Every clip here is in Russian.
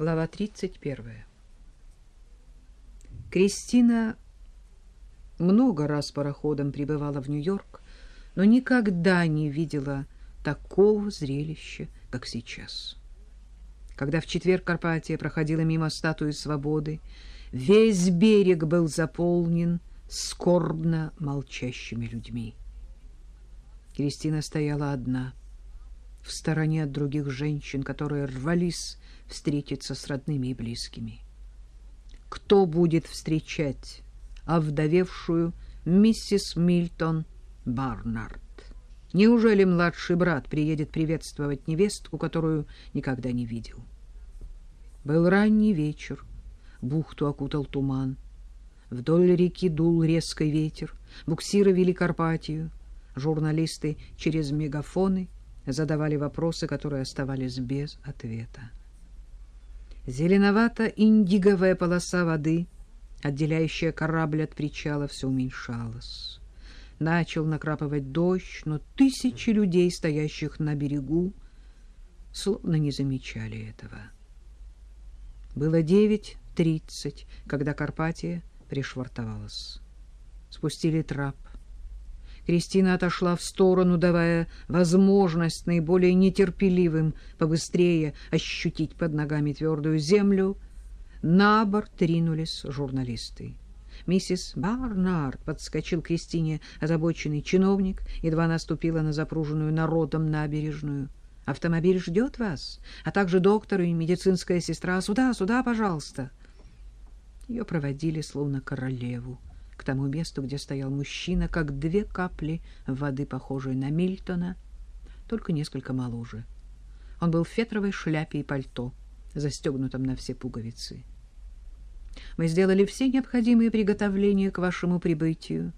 Глава 31. Кристина много раз пароходом прибывала в Нью-Йорк, но никогда не видела такого зрелища, как сейчас. Когда в четверг Карпатия проходила мимо статуи свободы, весь берег был заполнен скорбно молчащими людьми. Кристина стояла одна, в стороне от других женщин, которые рвались встретиться с родными и близкими. Кто будет встречать овдовевшую миссис Мильтон Барнард? Неужели младший брат приедет приветствовать невестку, которую никогда не видел? Был ранний вечер, бухту окутал туман. Вдоль реки дул резкий ветер, буксиры вели Карпатию. Журналисты через мегафоны задавали вопросы, которые оставались без ответа. Зеленовато-индиговая полоса воды, отделяющая корабль от причала, все уменьшалась. Начал накрапывать дождь, но тысячи людей, стоящих на берегу, словно не замечали этого. Было девять тридцать, когда Карпатия пришвартовалась. Спустили трап. Кристина отошла в сторону, давая возможность наиболее нетерпеливым побыстрее ощутить под ногами твердую землю. На борт ринулись журналисты. Миссис Барнард подскочил к Кристине озабоченный чиновник, едва наступила на запруженную народом набережную. «Автомобиль ждет вас, а также доктор и медицинская сестра. Сюда, сюда, пожалуйста!» Ее проводили словно королеву к тому месту, где стоял мужчина, как две капли воды, похожие на Мильтона, только несколько моложе. Он был в фетровой шляпе и пальто, застегнутом на все пуговицы. Мы сделали все необходимые приготовления к вашему прибытию.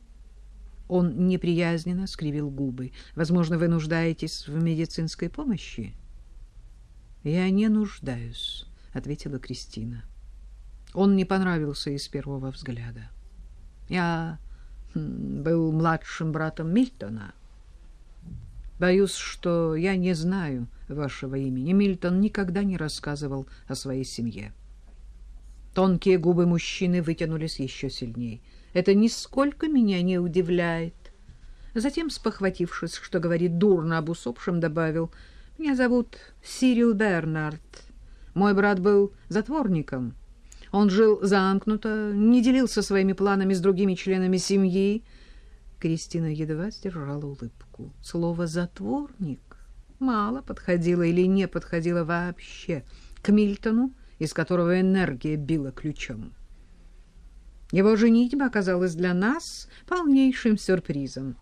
Он неприязненно скривил губы. Возможно, вы нуждаетесь в медицинской помощи? Я не нуждаюсь, ответила Кристина. Он не понравился из первого взгляда. Я был младшим братом Мильтона. Боюсь, что я не знаю вашего имени. Мильтон никогда не рассказывал о своей семье. Тонкие губы мужчины вытянулись еще сильнее. Это нисколько меня не удивляет. Затем, спохватившись, что говорит дурно об усопшем, добавил, «Меня зовут Сирил Бернард. Мой брат был затворником». Он жил замкнуто, не делился своими планами с другими членами семьи. Кристина едва сдержала улыбку. Слово «затворник» мало подходило или не подходило вообще к Мильтону, из которого энергия била ключом. Его женитьба оказалась для нас полнейшим сюрпризом.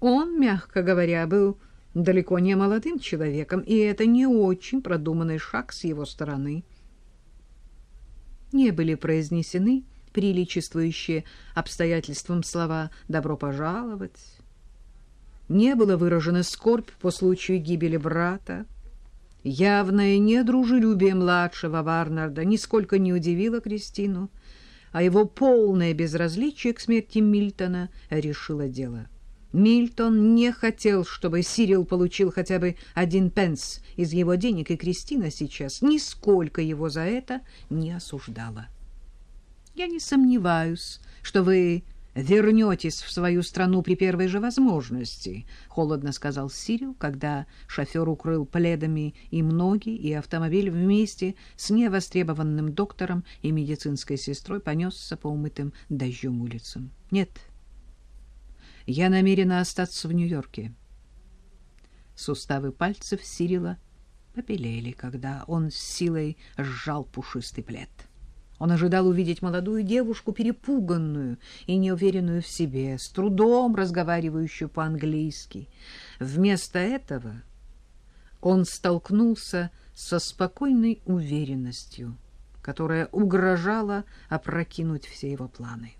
Он, мягко говоря, был далеко не молодым человеком, и это не очень продуманный шаг с его стороны — не были произнесены приличествующие обстоятельствам слова «добро пожаловать». Не было выражена скорбь по случаю гибели брата. Явное недружелюбие младшего Варнарда нисколько не удивило Кристину, а его полное безразличие к смерти Мильтона решило дело. Мильтон не хотел, чтобы Сирил получил хотя бы один пенс из его денег, и Кристина сейчас нисколько его за это не осуждала. «Я не сомневаюсь, что вы вернетесь в свою страну при первой же возможности», — холодно сказал Сирил, когда шофер укрыл пледами и ноги, и автомобиль вместе с невостребованным доктором и медицинской сестрой понесся по умытым дождем улицам. «Нет». Я намерена остаться в Нью-Йорке. Суставы пальцев Сирила побелели, когда он с силой сжал пушистый плед. Он ожидал увидеть молодую девушку, перепуганную и неуверенную в себе, с трудом разговаривающую по-английски. Вместо этого он столкнулся со спокойной уверенностью, которая угрожала опрокинуть все его планы.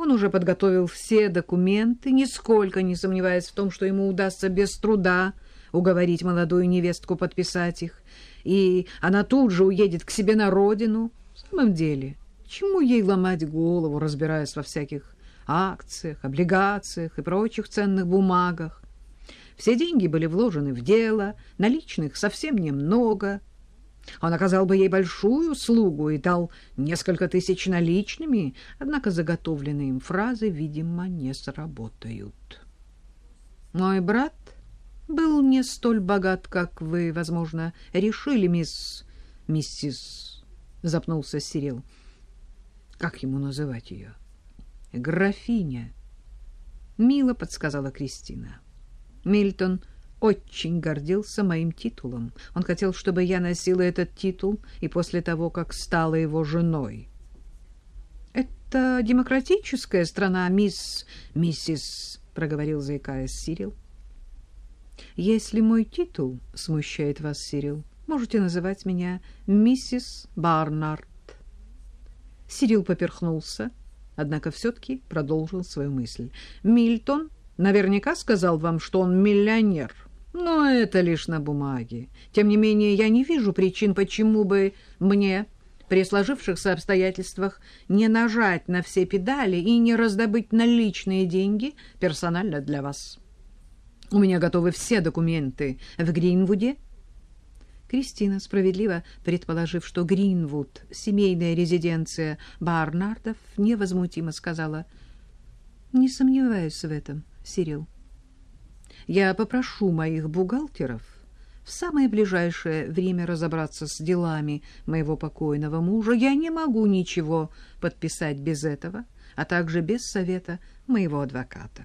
Он уже подготовил все документы, нисколько не сомневаясь в том, что ему удастся без труда уговорить молодую невестку подписать их, и она тут же уедет к себе на родину. В самом деле, чему ей ломать голову, разбираясь во всяких акциях, облигациях и прочих ценных бумагах? Все деньги были вложены в дело, наличных совсем немного. Он оказал бы ей большую услугу и дал несколько тысяч наличными, однако заготовленные им фразы, видимо, не сработают. «Мой брат был не столь богат, как вы, возможно, решили, мисс... миссис...» — запнулся Сирил. «Как ему называть ее?» «Графиня», — мило подсказала Кристина. Мильтон очень гордился моим титулом. Он хотел, чтобы я носила этот титул и после того, как стала его женой. «Это демократическая страна, мисс... миссис...» — проговорил, заикаясь Сирил. «Если мой титул смущает вас, Сирил, можете называть меня миссис Барнард». Сирил поперхнулся, однако все-таки продолжил свою мысль. «Мильтон наверняка сказал вам, что он миллионер». Но это лишь на бумаге. Тем не менее, я не вижу причин, почему бы мне при сложившихся обстоятельствах не нажать на все педали и не раздобыть наличные деньги персонально для вас. У меня готовы все документы в Гринвуде. Кристина, справедливо предположив, что Гринвуд — семейная резиденция Барнардов, невозмутимо сказала, «Не сомневаюсь в этом, Сирил». Я попрошу моих бухгалтеров в самое ближайшее время разобраться с делами моего покойного мужа. Я не могу ничего подписать без этого, а также без совета моего адвоката.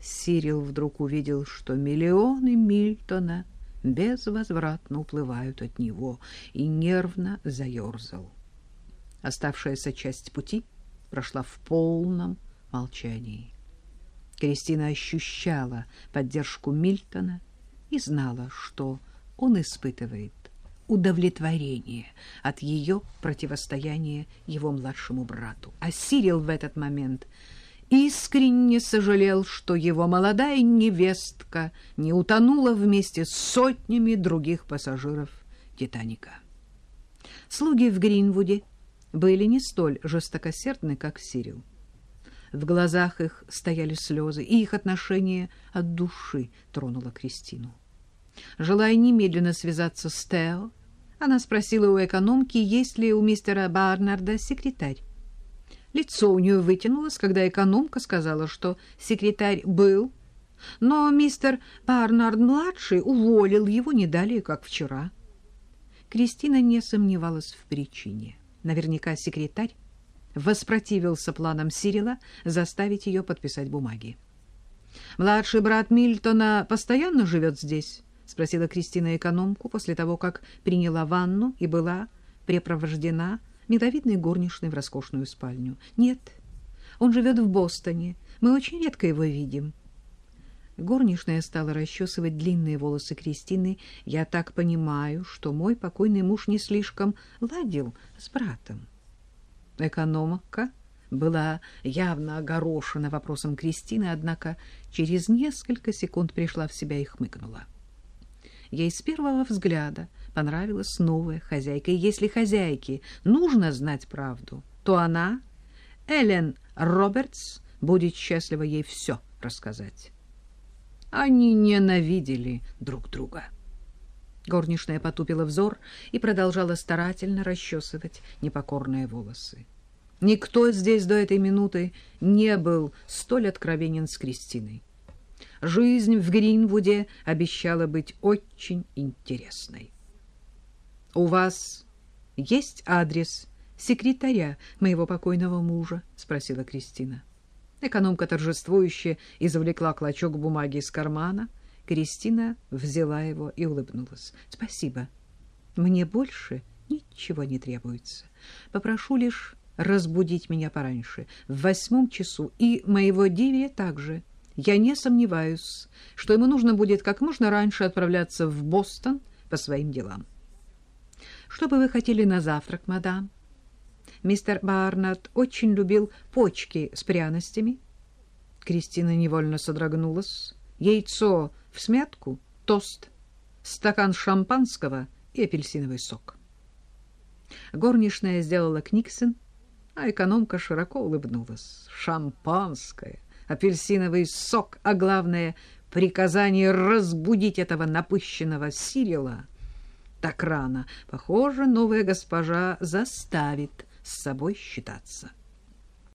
Сирил вдруг увидел, что миллионы Мильтона безвозвратно уплывают от него, и нервно заерзал. Оставшаяся часть пути прошла в полном молчании. Кристина ощущала поддержку Мильтона и знала, что он испытывает удовлетворение от ее противостояния его младшему брату. А Сирил в этот момент искренне сожалел, что его молодая невестка не утонула вместе с сотнями других пассажиров «Титаника». Слуги в Гринвуде были не столь жестокосердны, как Сирил. В глазах их стояли слезы, и их отношение от души тронуло Кристину. Желая немедленно связаться с Тео, она спросила у экономки, есть ли у мистера Барнарда секретарь. Лицо у нее вытянулось, когда экономка сказала, что секретарь был, но мистер Барнард-младший уволил его не далее, как вчера. Кристина не сомневалась в причине. Наверняка секретарь воспротивился планам Сирила заставить ее подписать бумаги. «Младший брат Мильтона постоянно живет здесь?» — спросила Кристина экономку после того, как приняла ванну и была препровождена миловидной горничной в роскошную спальню. «Нет, он живет в Бостоне. Мы очень редко его видим». Горничная стала расчесывать длинные волосы Кристины. «Я так понимаю, что мой покойный муж не слишком ладил с братом». Экономка была явно огорошена вопросом Кристины, однако через несколько секунд пришла в себя и хмыкнула. Ей с первого взгляда понравилась новая хозяйка, и если хозяйке нужно знать правду, то она, Эллен Робертс, будет счастлива ей все рассказать. Они ненавидели друг друга. Горничная потупила взор и продолжала старательно расчесывать непокорные волосы. Никто здесь до этой минуты не был столь откровенен с Кристиной. Жизнь в Гринвуде обещала быть очень интересной. «У вас есть адрес секретаря моего покойного мужа?» — спросила Кристина. Экономка торжествующе извлекла клочок бумаги из кармана — Кристина взяла его и улыбнулась. «Спасибо. Мне больше ничего не требуется. Попрошу лишь разбудить меня пораньше, в восьмом часу, и моего Диви также. Я не сомневаюсь, что ему нужно будет как можно раньше отправляться в Бостон по своим делам. Что бы вы хотели на завтрак, мадам? Мистер Барнард очень любил почки с пряностями. Кристина невольно содрогнулась. Яйцо в смятку, тост, стакан шампанского и апельсиновый сок. Горничная сделала книксон, а экономка широко улыбнулась. Шампанское, апельсиновый сок, а главное — приказание разбудить этого напыщенного Сирила. так рано. Похоже, новая госпожа заставит с собой считаться.